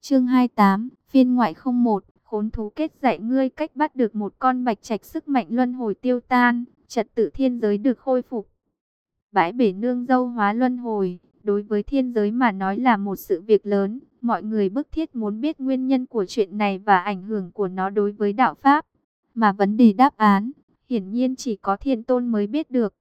Chương 28, phiên ngoại 01, khốn thú kết dạy ngươi cách bắt được một con bạch trạch sức mạnh luân hồi tiêu tan, trật tự thiên giới được khôi phục. Bãi bể nương dâu hóa luân hồi, đối với thiên giới mà nói là một sự việc lớn, mọi người bức thiết muốn biết nguyên nhân của chuyện này và ảnh hưởng của nó đối với đạo pháp. Mà vấn đề đáp án, hiển nhiên chỉ có thiên tôn mới biết được.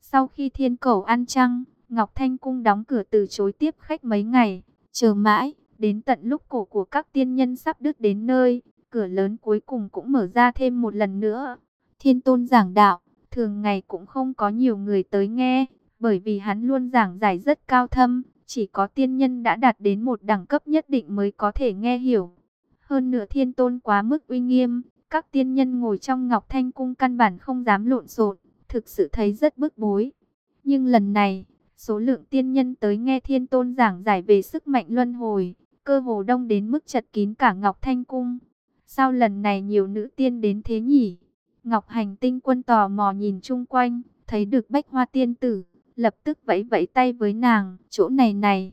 Sau khi thiên cầu ăn trăng, Ngọc Thanh Cung đóng cửa từ chối tiếp khách mấy ngày, chờ mãi, đến tận lúc cổ của các tiên nhân sắp đứt đến nơi, cửa lớn cuối cùng cũng mở ra thêm một lần nữa. Thiên tôn giảng đạo, thường ngày cũng không có nhiều người tới nghe, bởi vì hắn luôn giảng giải rất cao thâm, chỉ có tiên nhân đã đạt đến một đẳng cấp nhất định mới có thể nghe hiểu. Hơn nữa thiên tôn quá mức uy nghiêm, các tiên nhân ngồi trong Ngọc Thanh Cung căn bản không dám lộn xộn, thực sự thấy rất bức bối. Nhưng lần này, số lượng tiên nhân tới nghe thiên tôn giảng giải về sức mạnh luân hồi, cơ hồ đông đến mức chật kín cả Ngọc Thanh Cung. Sao lần này nhiều nữ tiên đến thế nhỉ? Ngọc Hành Tinh quân tò mò nhìn chung quanh, thấy được bách hoa tiên tử, lập tức vẫy vẫy tay với nàng, chỗ này này.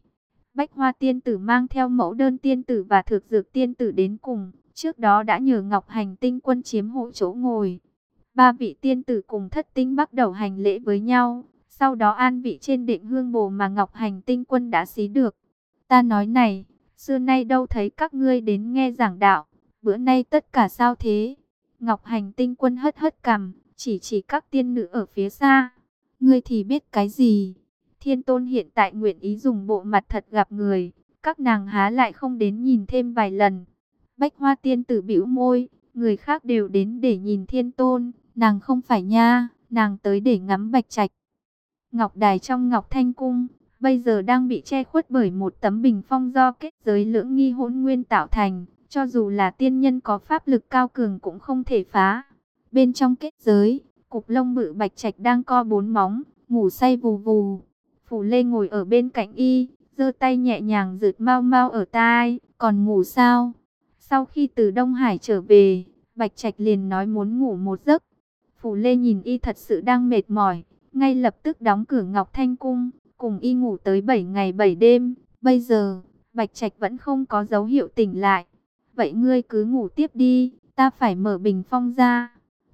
Bách hoa tiên tử mang theo mẫu đơn tiên tử và thực dược tiên tử đến cùng, trước đó đã nhờ Ngọc Hành Tinh quân chiếm hộ chỗ ngồi. Ba vị tiên tử cùng thất tinh bắt đầu hành lễ với nhau, sau đó an vị trên định hương bồ mà Ngọc Hành Tinh quân đã xí được. Ta nói này, xưa nay đâu thấy các ngươi đến nghe giảng đạo, bữa nay tất cả sao thế? Ngọc Hành Tinh quân hất hất cằm, chỉ chỉ các tiên nữ ở phía xa. Ngươi thì biết cái gì? Thiên tôn hiện tại nguyện ý dùng bộ mặt thật gặp người, các nàng há lại không đến nhìn thêm vài lần. Bách hoa tiên tử bĩu môi, người khác đều đến để nhìn thiên tôn, nàng không phải nha, nàng tới để ngắm bạch trạch. Ngọc đài trong Ngọc Thanh Cung, bây giờ đang bị che khuất bởi một tấm bình phong do kết giới lưỡng nghi hỗn nguyên tạo thành, cho dù là tiên nhân có pháp lực cao cường cũng không thể phá. Bên trong kết giới, cục lông bự bạch trạch đang co bốn móng, ngủ say vù vù. Phủ Lê ngồi ở bên cạnh y, giơ tay nhẹ nhàng rượt mau mau ở tai, còn ngủ sao? Sau khi từ Đông Hải trở về, Bạch Trạch liền nói muốn ngủ một giấc. Phủ Lê nhìn y thật sự đang mệt mỏi, ngay lập tức đóng cửa Ngọc Thanh Cung, cùng y ngủ tới 7 ngày 7 đêm. Bây giờ, Bạch Trạch vẫn không có dấu hiệu tỉnh lại. Vậy ngươi cứ ngủ tiếp đi, ta phải mở bình phong ra.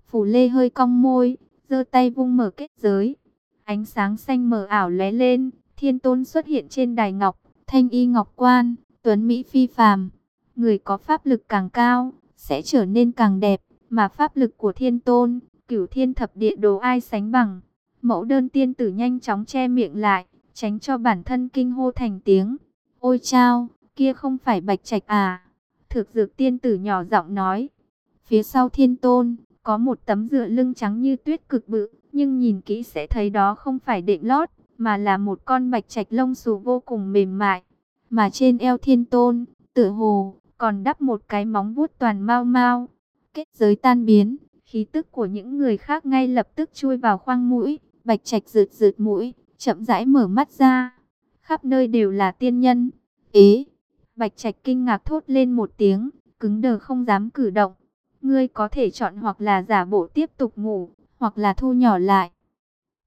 Phủ Lê hơi cong môi, giơ tay vung mở kết giới. Ánh sáng xanh mờ ảo lóe lên, Thiên Tôn xuất hiện trên đài ngọc, thanh y ngọc quan, tuấn mỹ phi phàm. Người có pháp lực càng cao, sẽ trở nên càng đẹp, mà pháp lực của Thiên Tôn, cửu thiên thập địa đồ ai sánh bằng. Mẫu đơn tiên tử nhanh chóng che miệng lại, tránh cho bản thân kinh hô thành tiếng. Ôi chao, kia không phải bạch trạch à? Thực dược tiên tử nhỏ giọng nói. Phía sau thiên tôn, có một tấm dựa lưng trắng như tuyết cực bự, nhưng nhìn kỹ sẽ thấy đó không phải đệm lót, mà là một con bạch trạch lông xù vô cùng mềm mại. Mà trên eo thiên tôn, tựa hồ, còn đắp một cái móng vuốt toàn mau mau. Kết giới tan biến, khí tức của những người khác ngay lập tức chui vào khoang mũi, bạch trạch rượt rượt mũi, chậm rãi mở mắt ra. Khắp nơi đều là tiên nhân. Ế! Bạch trạch kinh ngạc thốt lên một tiếng, cứng đờ không dám cử động. Ngươi có thể chọn hoặc là giả bộ tiếp tục ngủ, hoặc là thu nhỏ lại.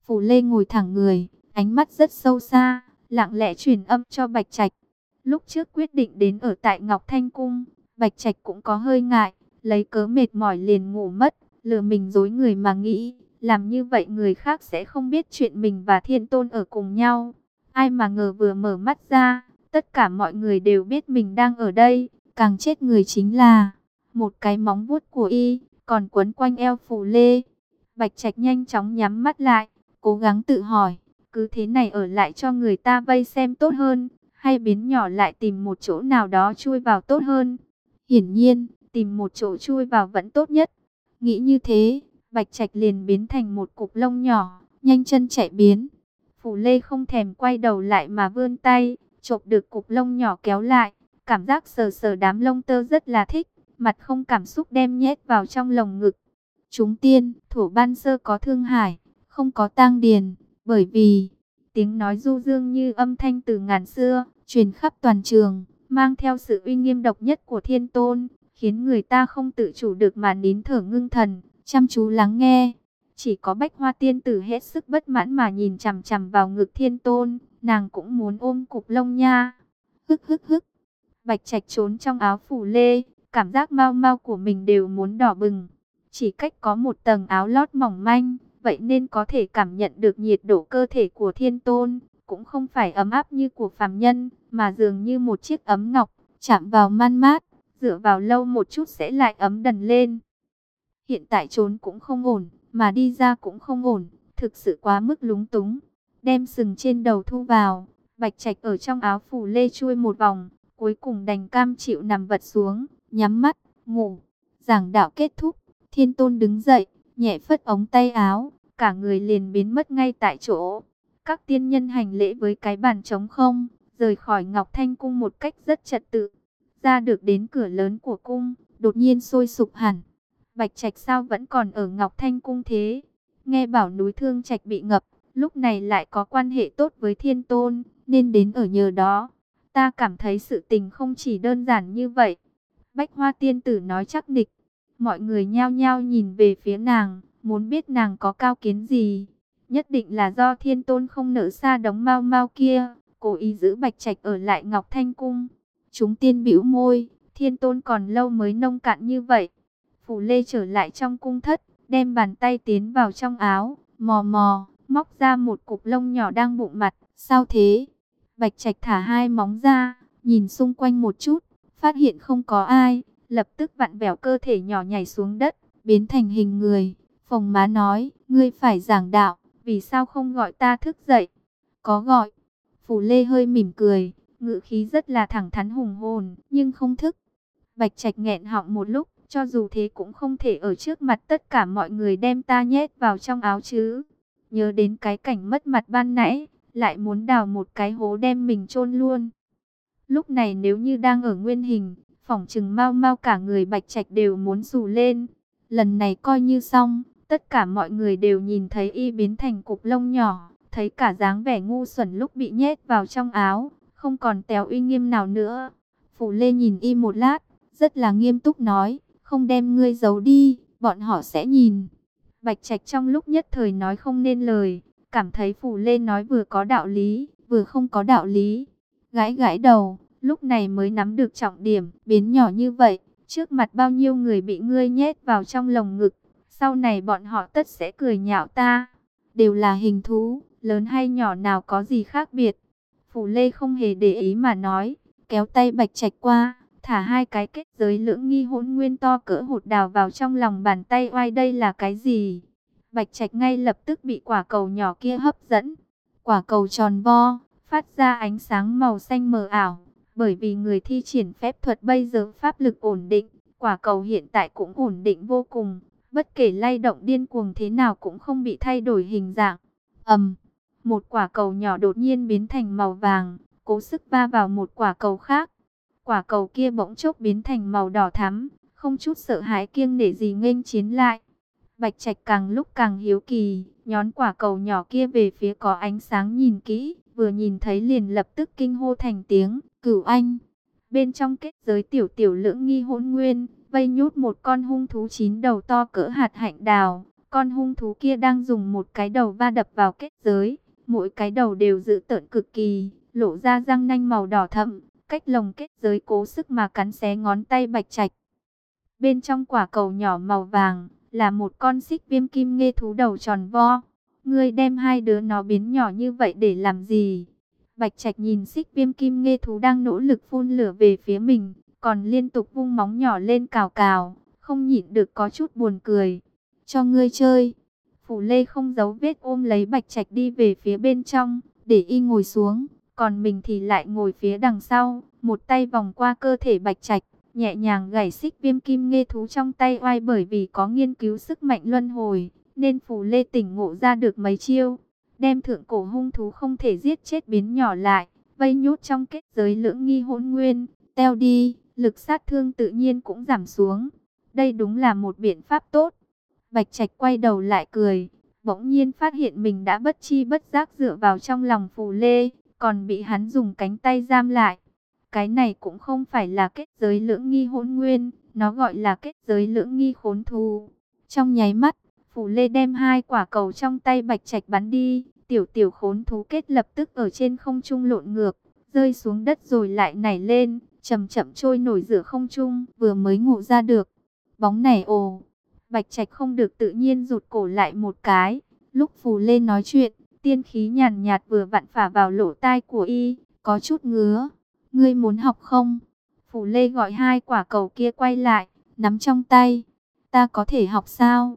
Phù Lê ngồi thẳng người, ánh mắt rất sâu xa, lặng lẽ truyền âm cho Bạch Trạch. Lúc trước quyết định đến ở tại Ngọc Thanh Cung, Bạch Trạch cũng có hơi ngại, lấy cớ mệt mỏi liền ngủ mất, lừa mình dối người mà nghĩ, làm như vậy người khác sẽ không biết chuyện mình và Thiên Tôn ở cùng nhau. Ai mà ngờ vừa mở mắt ra, tất cả mọi người đều biết mình đang ở đây, càng chết người chính là một cái móng vuốt của y, còn quấn quanh eo phủ lê. Bạch Trạch nhanh chóng nhắm mắt lại, cố gắng tự hỏi, cứ thế này ở lại cho người ta vây xem tốt hơn, hay biến nhỏ lại tìm một chỗ nào đó chui vào tốt hơn. Hiển nhiên, tìm một chỗ chui vào vẫn tốt nhất. Nghĩ như thế, Bạch Trạch liền biến thành một cục lông nhỏ, nhanh chân chạy biến. Phủ Lê không thèm quay đầu lại mà vươn tay, chộp được cục lông nhỏ kéo lại, cảm giác sờ sờ đám lông tơ rất là thích, mặt không cảm xúc đem nhét vào trong lồng ngực. Chúng tiên, thổ ban sơ có thương hải, không có tang điền, bởi vì tiếng nói du dương như âm thanh từ ngàn xưa, truyền khắp toàn trường, mang theo sự uy nghiêm độc nhất của thiên tôn, khiến người ta không tự chủ được mà nín thở ngưng thần, chăm chú lắng nghe. Chỉ có bách hoa tiên tử hết sức bất mãn mà nhìn chằm chằm vào ngực thiên tôn, nàng cũng muốn ôm cục lông nha. Hức hức hức, bạch trạch trốn trong áo phủ lê, cảm giác mau mau của mình đều muốn đỏ bừng. Chỉ cách có một tầng áo lót mỏng manh, vậy nên có thể cảm nhận được nhiệt độ cơ thể của thiên tôn, cũng không phải ấm áp như của phàm nhân, mà dường như một chiếc ấm ngọc, chạm vào man mát, dựa vào lâu một chút sẽ lại ấm đần lên. Hiện tại trốn cũng không ổn, mà đi ra cũng không ổn, thực sự quá mức lúng túng. Đem sừng trên đầu thu vào, bạch trạch ở trong áo phủ lê chui một vòng, cuối cùng đành cam chịu nằm vật xuống, nhắm mắt, ngủ. Giảng đạo kết thúc, thiên tôn đứng dậy, nhẹ phất ống tay áo, cả người liền biến mất ngay tại chỗ. Các tiên nhân hành lễ với cái bàn trống không, rời khỏi Ngọc Thanh Cung một cách rất trật tự. Ra được đến cửa lớn của cung, đột nhiên sôi sục hẳn. Bạch Trạch sao vẫn còn ở Ngọc Thanh Cung thế? Nghe bảo núi Thương Trạch bị ngập, lúc này lại có quan hệ tốt với Thiên Tôn, nên đến ở nhờ đó. Ta cảm thấy sự tình không chỉ đơn giản như vậy. Bách Hoa Tiên Tử nói chắc nịch. Mọi người nhao nhao nhìn về phía nàng, muốn biết nàng có cao kiến gì. Nhất định là do Thiên Tôn không nỡ xa đống mau mau kia, cố ý giữ Bạch Trạch ở lại Ngọc Thanh Cung. Chúng tiên bĩu môi, Thiên Tôn còn lâu mới nông cạn như vậy. Phủ Lê trở lại trong cung thất, đem bàn tay tiến vào trong áo, mò mò, móc ra một cục lông nhỏ đang bụng mặt. Sao thế? Bạch Trạch thả hai móng ra, nhìn xung quanh một chút, phát hiện không có ai, lập tức vặn vẹo cơ thể nhỏ nhảy xuống đất, biến thành hình người. Phòng má nói, ngươi phải giảng đạo, vì sao không gọi ta thức dậy? Có gọi. Phủ Lê hơi mỉm cười, ngữ khí rất là thẳng thắn hùng hồn, nhưng không thức. Bạch Trạch nghẹn họng một lúc, cho dù thế cũng không thể ở trước mặt tất cả mọi người đem ta nhét vào trong áo chứ. Nhớ đến cái cảnh mất mặt ban nãy, lại muốn đào một cái hố đem mình chôn luôn. Lúc này nếu như đang ở nguyên hình, phỏng chừng mau mau cả người bạch trạch đều muốn rủ lên. Lần này coi như xong, tất cả mọi người đều nhìn thấy y biến thành cục lông nhỏ, thấy cả dáng vẻ ngu xuẩn lúc bị nhét vào trong áo, không còn téo uy nghiêm nào nữa. Phủ Lê nhìn y một lát, rất là nghiêm túc nói, không đem ngươi giấu đi, bọn họ sẽ nhìn. Bạch Trạch trong lúc nhất thời nói không nên lời, cảm thấy Phù Lê nói vừa có đạo lý, vừa không có đạo lý. Gãi gãi đầu, lúc này mới nắm được trọng điểm, biến nhỏ như vậy, trước mặt bao nhiêu người bị ngươi nhét vào trong lồng ngực, sau này bọn họ tất sẽ cười nhạo ta. Đều là hình thú, lớn hay nhỏ nào có gì khác biệt. Phù Lê không hề để ý mà nói, kéo tay Bạch Trạch qua, thả hai cái kết giới lưỡng nghi hỗn nguyên to cỡ hột đào vào trong lòng bàn tay oai đây là cái gì? Bạch Trạch ngay lập tức bị quả cầu nhỏ kia hấp dẫn. Quả cầu tròn vo, phát ra ánh sáng màu xanh mờ ảo. Bởi vì người thi triển phép thuật bây giờ pháp lực ổn định, quả cầu hiện tại cũng ổn định vô cùng. Bất kể lay động điên cuồng thế nào cũng không bị thay đổi hình dạng. ầm, một quả cầu nhỏ đột nhiên biến thành màu vàng, cố sức va vào một quả cầu khác. Quả cầu kia bỗng chốc biến thành màu đỏ thắm, không chút sợ hãi kiêng nể gì nghênh chiến lại. Bạch Trạch càng lúc càng hiếu kỳ, nhón quả cầu nhỏ kia về phía có ánh sáng nhìn kỹ, vừa nhìn thấy liền lập tức kinh hô thành tiếng, cửu anh. Bên trong kết giới tiểu tiểu lưỡng nghi hỗn nguyên, vây nhút một con hung thú chín đầu to cỡ hạt hạnh đào. Con hung thú kia đang dùng một cái đầu va đập vào kết giới, mỗi cái đầu đều dự tợn cực kỳ, lộ ra răng nanh màu đỏ thẫm, cách lồng kết giới cố sức mà cắn xé ngón tay bạch trạch. Bên trong quả cầu nhỏ màu vàng, là một con xích viêm kim nghe thú đầu tròn vo. Ngươi đem hai đứa nó biến nhỏ như vậy để làm gì? Bạch Trạch nhìn xích viêm kim nghe thú đang nỗ lực phun lửa về phía mình, còn liên tục vung móng nhỏ lên cào cào, không nhịn được có chút buồn cười. Cho ngươi chơi. Phủ Lê không giấu vết ôm lấy Bạch Trạch đi về phía bên trong, để y ngồi xuống, còn mình thì lại ngồi phía đằng sau, một tay vòng qua cơ thể Bạch Trạch, nhẹ nhàng gảy xích viêm kim nghe thú trong tay oai bởi vì có nghiên cứu sức mạnh luân hồi, nên Phù Lê tỉnh ngộ ra được mấy chiêu, đem thượng cổ hung thú không thể giết chết biến nhỏ lại, vây nhốt trong kết giới lưỡng nghi hỗn nguyên, teo đi, lực sát thương tự nhiên cũng giảm xuống. Đây đúng là một biện pháp tốt. Bạch Trạch quay đầu lại cười, bỗng nhiên phát hiện mình đã bất chi bất giác dựa vào trong lòng phù lê, còn bị hắn dùng cánh tay giam lại. Cái này cũng không phải là kết giới lưỡng nghi hỗn nguyên, nó gọi là kết giới lưỡng nghi khốn thù. Trong nháy mắt, phù lê đem hai quả cầu trong tay Bạch Trạch bắn đi, tiểu tiểu khốn thú kết lập tức ở trên không trung lộn ngược, rơi xuống đất rồi lại nảy lên, chậm chậm trôi nổi giữa không trung, vừa mới ngủ ra được. Bóng này ồ, Bạch Trạch không được tự nhiên rụt cổ lại một cái. Lúc Phù Lê nói chuyện, tiên khí nhàn nhạt vừa vặn phả vào lỗ tai của y, có chút ngứa. Ngươi muốn học không? Phủ Lê gọi hai quả cầu kia quay lại, nắm trong tay. Ta có thể học sao?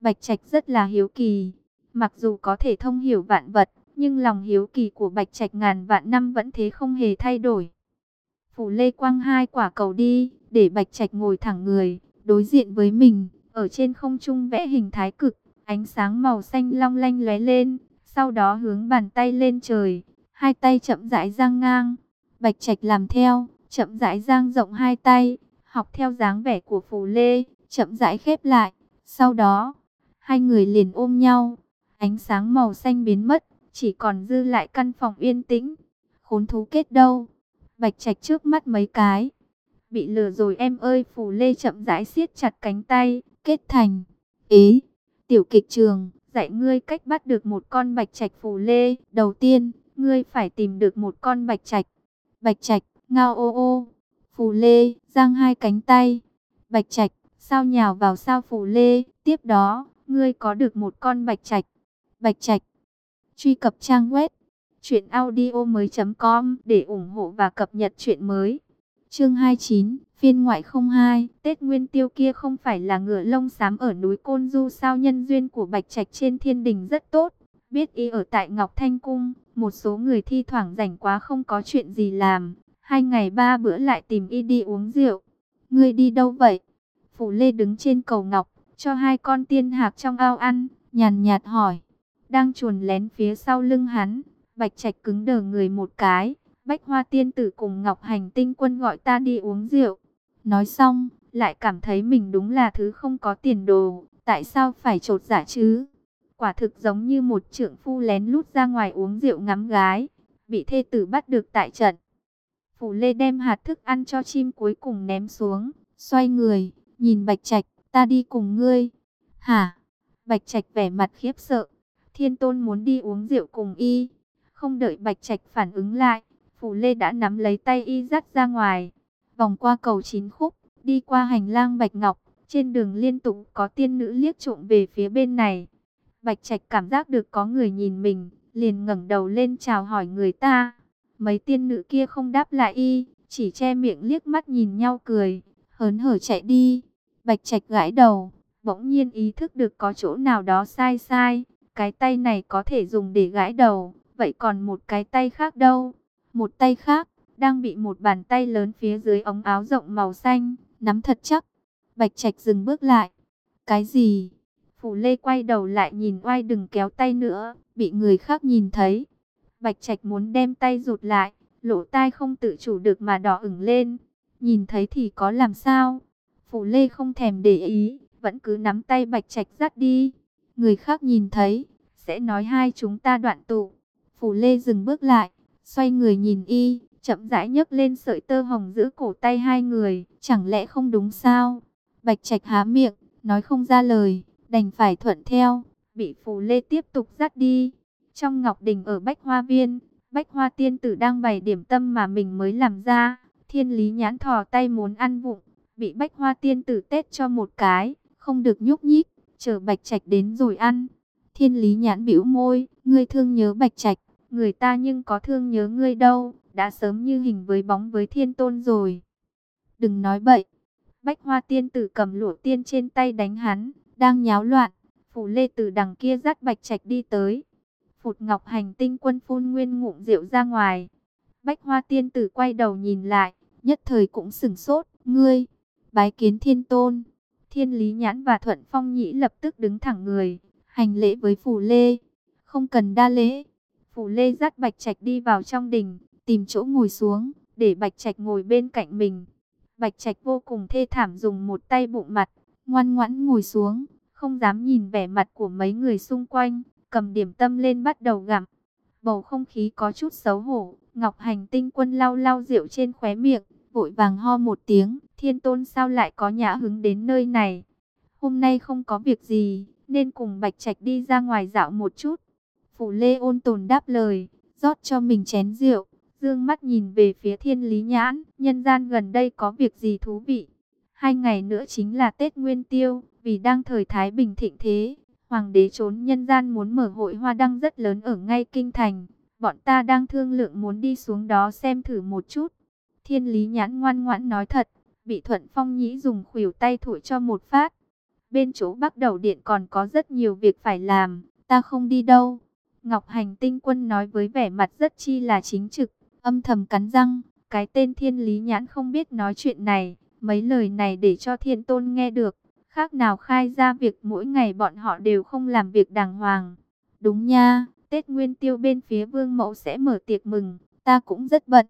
Bạch Trạch rất là hiếu kỳ. Mặc dù có thể thông hiểu vạn vật, nhưng lòng hiếu kỳ của Bạch Trạch ngàn vạn năm vẫn thế không hề thay đổi. Phủ Lê quăng hai quả cầu đi, để Bạch Trạch ngồi thẳng người, đối diện với mình. Ở trên không trung vẽ hình thái cực, ánh sáng màu xanh long lanh lóe lên, sau đó hướng bàn tay lên trời, hai tay chậm rãi giang ngang. Bạch Trạch làm theo, chậm rãi giang rộng hai tay, học theo dáng vẻ của Phù Lê, chậm rãi khép lại. Sau đó, hai người liền ôm nhau, ánh sáng màu xanh biến mất, chỉ còn dư lại căn phòng yên tĩnh. Khốn thú kết đâu? Bạch Trạch trước mắt mấy cái. Bị lừa rồi em ơi, Phù Lê chậm rãi siết chặt cánh tay, kết thành. Ý, tiểu kịch trường, dạy ngươi cách bắt được một con bạch trạch phù lê. Đầu tiên, ngươi phải tìm được một con bạch trạch. Bạch trạch, ngao ô ô, phù lê, giang hai cánh tay. Bạch trạch, sao nhào vào sao phù lê. Tiếp đó, ngươi có được một con bạch trạch. Bạch trạch, truy cập trang web. Chuyện audio mới.com để ủng hộ và cập nhật chuyện mới. Chương 29 Phiên ngoại 02, Tết Nguyên Tiêu kia không phải là ngựa lông xám ở núi Côn Du sao nhân duyên của Bạch Trạch trên thiên đình rất tốt. Biết y ở tại Ngọc Thanh Cung, một số người thi thoảng rảnh quá không có chuyện gì làm. Hai ngày ba bữa lại tìm y đi uống rượu. Ngươi đi đâu vậy? Phủ Lê đứng trên cầu Ngọc, cho hai con tiên hạc trong ao ăn, nhàn nhạt hỏi. Đang chuồn lén phía sau lưng hắn, Bạch Trạch cứng đờ người một cái. Bách Hoa Tiên Tử cùng Ngọc Hành Tinh Quân gọi ta đi uống rượu. Nói xong, lại cảm thấy mình đúng là thứ không có tiền đồ, tại sao phải trột giả chứ? Quả thực giống như một trưởng phu lén lút ra ngoài uống rượu ngắm gái, bị thê tử bắt được tại trận. Phủ Lê đem hạt thức ăn cho chim cuối cùng ném xuống, xoay người, nhìn Bạch Trạch, ta đi cùng ngươi. Hả? Bạch Trạch vẻ mặt khiếp sợ. Thiên Tôn muốn đi uống rượu cùng y. Không đợi Bạch Trạch phản ứng lại, Phù Lê đã nắm lấy tay y dắt ra ngoài vòng qua cầu chín khúc, đi qua hành lang bạch ngọc, trên đường liên tục có tiên nữ liếc trộm về phía bên này. Bạch Trạch cảm giác được có người nhìn mình, liền ngẩng đầu lên chào hỏi người ta. Mấy tiên nữ kia không đáp lại y, chỉ che miệng liếc mắt nhìn nhau cười, hớn hở chạy đi. Bạch Trạch gãi đầu, bỗng nhiên ý thức được có chỗ nào đó sai sai, cái tay này có thể dùng để gãi đầu, vậy còn một cái tay khác đâu? Một tay khác đang bị một bàn tay lớn phía dưới ống áo rộng màu xanh, nắm thật chắc. Bạch Trạch dừng bước lại. Cái gì? Phủ Lê quay đầu lại nhìn oai đừng kéo tay nữa, bị người khác nhìn thấy. Bạch Trạch muốn đem tay rụt lại, lỗ tai không tự chủ được mà đỏ ửng lên. Nhìn thấy thì có làm sao? Phủ Lê không thèm để ý, vẫn cứ nắm tay Bạch Trạch dắt đi. Người khác nhìn thấy, sẽ nói hai chúng ta đoạn tụ. Phủ Lê dừng bước lại, xoay người nhìn y, chậm rãi nhấc lên sợi tơ hồng giữ cổ tay hai người, chẳng lẽ không đúng sao? Bạch Trạch há miệng, nói không ra lời, đành phải thuận theo, bị Phù Lê tiếp tục dắt đi. Trong Ngọc Đình ở Bách Hoa Viên, Bách Hoa Tiên Tử đang bày điểm tâm mà mình mới làm ra, Thiên Lý nhãn thò tay muốn ăn vụng, bị Bách Hoa Tiên Tử tết cho một cái, không được nhúc nhích, chờ Bạch Trạch đến rồi ăn. Thiên Lý nhãn bĩu môi, ngươi thương nhớ Bạch Trạch, người ta nhưng có thương nhớ ngươi đâu đã sớm như hình với bóng với thiên tôn rồi. Đừng nói bậy. Bách hoa tiên tử cầm lụa tiên trên tay đánh hắn, đang nháo loạn. Phủ lê từ đằng kia dắt bạch trạch đi tới. Phụt ngọc hành tinh quân phun nguyên ngụm rượu ra ngoài. Bách hoa tiên tử quay đầu nhìn lại, nhất thời cũng sửng sốt. Ngươi, bái kiến thiên tôn. Thiên lý nhãn và thuận phong nhĩ lập tức đứng thẳng người, hành lễ với phủ lê. Không cần đa lễ. Phủ lê dắt bạch trạch đi vào trong đình, tìm chỗ ngồi xuống, để Bạch Trạch ngồi bên cạnh mình. Bạch Trạch vô cùng thê thảm dùng một tay bụng mặt, ngoan ngoãn ngồi xuống, không dám nhìn vẻ mặt của mấy người xung quanh, cầm điểm tâm lên bắt đầu gặm. Bầu không khí có chút xấu hổ, Ngọc Hành tinh quân lau lau rượu trên khóe miệng, vội vàng ho một tiếng, thiên tôn sao lại có nhã hứng đến nơi này. Hôm nay không có việc gì, nên cùng Bạch Trạch đi ra ngoài dạo một chút. Phủ Lê ôn tồn đáp lời, rót cho mình chén rượu, dương mắt nhìn về phía thiên lý nhãn, nhân gian gần đây có việc gì thú vị. Hai ngày nữa chính là Tết Nguyên Tiêu, vì đang thời Thái Bình thịnh thế, Hoàng đế trốn nhân gian muốn mở hội hoa đăng rất lớn ở ngay kinh thành. Bọn ta đang thương lượng muốn đi xuống đó xem thử một chút. Thiên lý nhãn ngoan ngoãn nói thật, bị thuận phong nhĩ dùng khuỷu tay thổi cho một phát. Bên chỗ bắc đầu điện còn có rất nhiều việc phải làm, ta không đi đâu. Ngọc Hành Tinh Quân nói với vẻ mặt rất chi là chính trực, âm thầm cắn răng, cái tên thiên lý nhãn không biết nói chuyện này, mấy lời này để cho thiên tôn nghe được, khác nào khai ra việc mỗi ngày bọn họ đều không làm việc đàng hoàng. Đúng nha, Tết Nguyên Tiêu bên phía Vương Mẫu sẽ mở tiệc mừng, ta cũng rất bận.